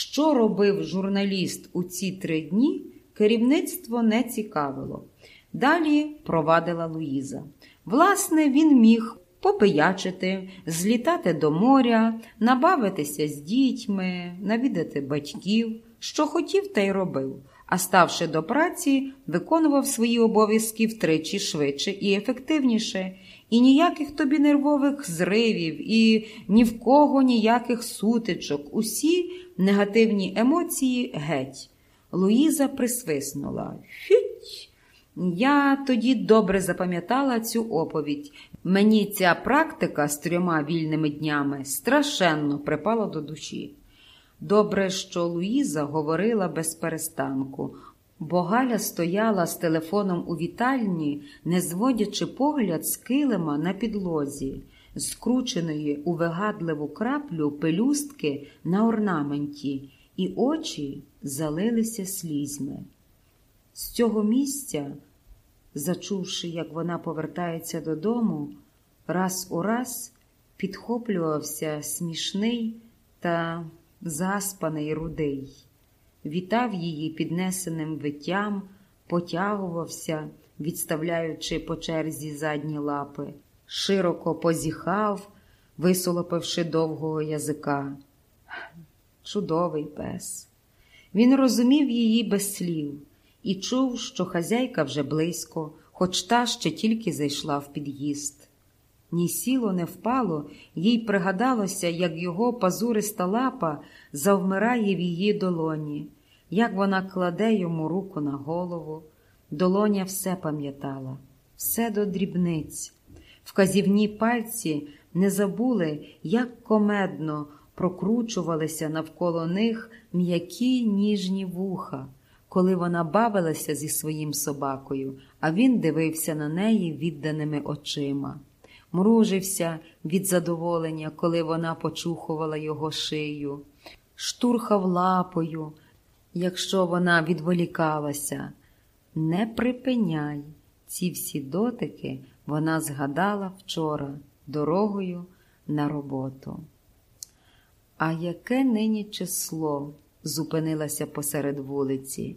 Що робив журналіст у ці три дні, керівництво не цікавило. Далі провадила Луїза. Власне, він міг попиячити, злітати до моря, набавитися з дітьми, навідати батьків, що хотів, та й робив. А ставши до праці, виконував свої обов'язки втричі швидше і ефективніше, і ніяких тобі нервових зривів, і ні в кого ніяких сутичок. Усі негативні емоції геть. Луїза присвиснула. Фють! Я тоді добре запам'ятала цю оповідь. Мені ця практика з трьома вільними днями страшенно припала до душі. Добре, що Луїза говорила без перестанку, бо Галя стояла з телефоном у вітальні, не зводячи погляд з килима на підлозі, скрученої у вигадливу краплю пелюстки на орнаменті, і очі залилися слізьми. З цього місця, зачувши, як вона повертається додому, раз у раз підхоплювався смішний та заспаний рудий, вітав її піднесеним виттям, потягувався, відставляючи по черзі задні лапи, широко позіхав, висолопивши довгого язика. Чудовий пес. Він розумів її без слів і чув, що хазяйка вже близько, хоч та ще тільки зайшла в під'їзд. Ні сіло, не впало, їй пригадалося, як його пазуриста лапа завмирає в її долоні, як вона кладе йому руку на голову. Долоня все пам'ятала, все до дрібниць. Вказівні пальці не забули, як комедно прокручувалися навколо них м'які ніжні вуха, коли вона бавилася зі своїм собакою, а він дивився на неї відданими очима мружився від задоволення, коли вона почухувала його шию, штурхав лапою, якщо вона відволікалася. Не припиняй. Ці всі дотики вона згадала вчора дорогою на роботу. А яке нині число? зупинилася посеред вулиці.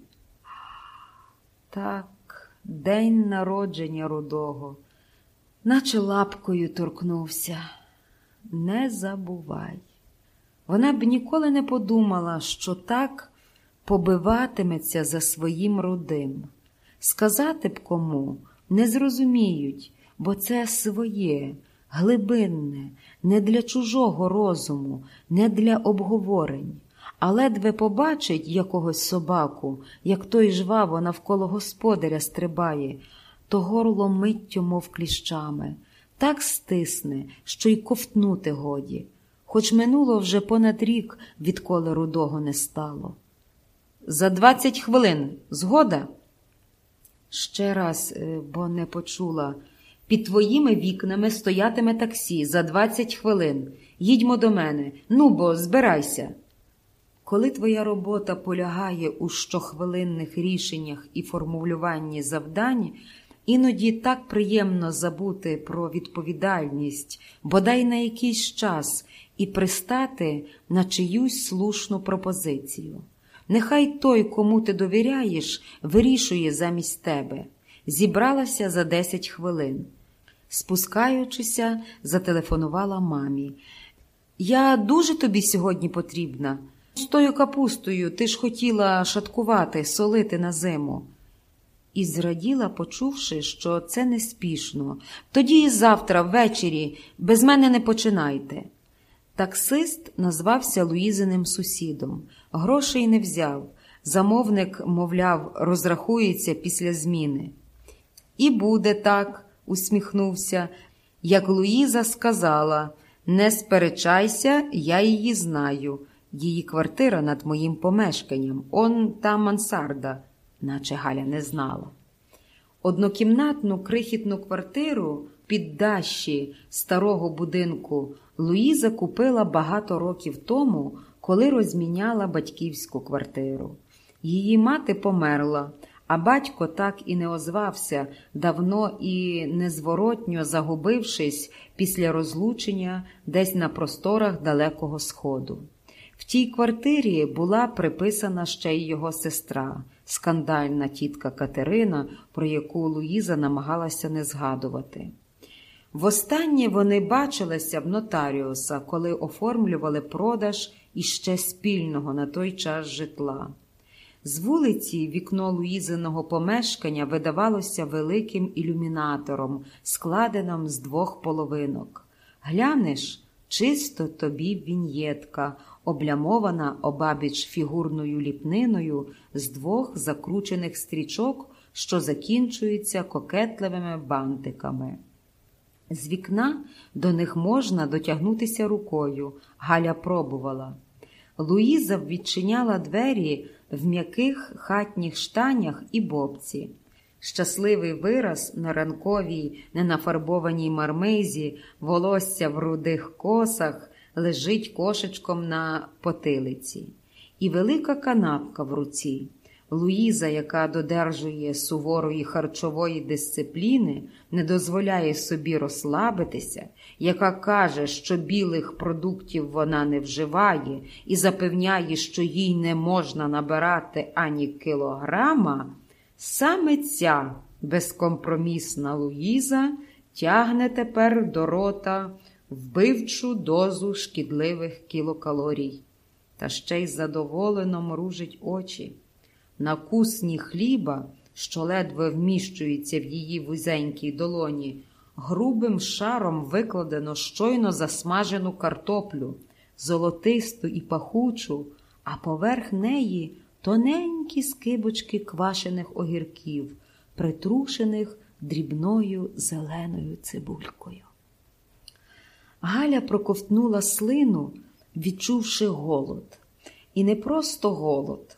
Так, день народження рудого наче лапкою торкнувся. Не забувай. Вона б ніколи не подумала, що так побиватиметься за своїм родим. Сказати б кому не зрозуміють, бо це своє, глибинне, не для чужого розуму, не для обговорень, а ледве побачить якогось собаку, як той жваво навколо господаря стрибає то горло миттю, мов кліщами, так стисне, що й ковтнути годі, хоч минуло вже понад рік, відколи рудого не стало. За двадцять хвилин згода? Ще раз, е, бо не почула. Під твоїми вікнами стоятиме таксі за двадцять хвилин. Їдьмо до мене, ну бо збирайся. Коли твоя робота полягає у щохвилинних рішеннях і формулюванні завдань, Іноді так приємно забути про відповідальність, бодай на якийсь час, і пристати на чиюсь слушну пропозицію. Нехай той, кому ти довіряєш, вирішує замість тебе. Зібралася за десять хвилин. Спускаючися, зателефонувала мамі. Я дуже тобі сьогодні потрібна. З тою капустою ти ж хотіла шаткувати, солити на зиму і зраділа, почувши, що це неспішно. Тоді і завтра, ввечері, без мене не починайте. Таксист назвався Луїзиним сусідом, грошей не взяв. Замовник, мовляв, розрахується після зміни. І буде так, усміхнувся, як Луїза сказала: не сперечайся, я її знаю. Її квартира над моїм помешканням, он та мансарда наче Галя не знала. Однокімнатну крихітну квартиру під дащі старого будинку Луїза купила багато років тому, коли розміняла батьківську квартиру. Її мати померла, а батько так і не озвався, давно і незворотньо загубившись після розлучення десь на просторах Далекого Сходу. В тій квартирі була приписана ще й його сестра, скандальна тітка Катерина, про яку Луїза намагалася не згадувати. Востаннє вони бачилися в нотаріуса, коли оформлювали продаж іще спільного на той час житла. З вулиці вікно Луїзиного помешкання видавалося великим ілюмінатором, складеним з двох половинок. Глянеш, чисто тобі віньєтка, облямована обабіч фігурною ліпниною з двох закручених стрічок, що закінчуються кокетливими бантиками. З вікна до них можна дотягнутися рукою. Галя пробувала. Луїза відчиняла двері в м'яких хатніх штанях і бобці. Щасливий вираз на ранковій, ненафарбованій мармизі, волосся в рудих косах лежить кошечком на потилиці, і велика канапка в руці. Луїза, яка додержує суворої харчової дисципліни, не дозволяє собі розслабитися, яка каже, що білих продуктів вона не вживає, і запевняє, що їй не можна набирати ані кілограма, саме ця безкомпромісна Луїза тягне тепер до рота вбивчу дозу шкідливих кілокалорій, та ще й задоволено мружить очі. На кусні хліба, що ледве вміщується в її вузенькій долоні, грубим шаром викладено щойно засмажену картоплю, золотисту і пахучу, а поверх неї тоненькі скибочки квашених огірків, притрушених дрібною зеленою цибулькою. Галя проковтнула слину, відчувши голод. І не просто голод,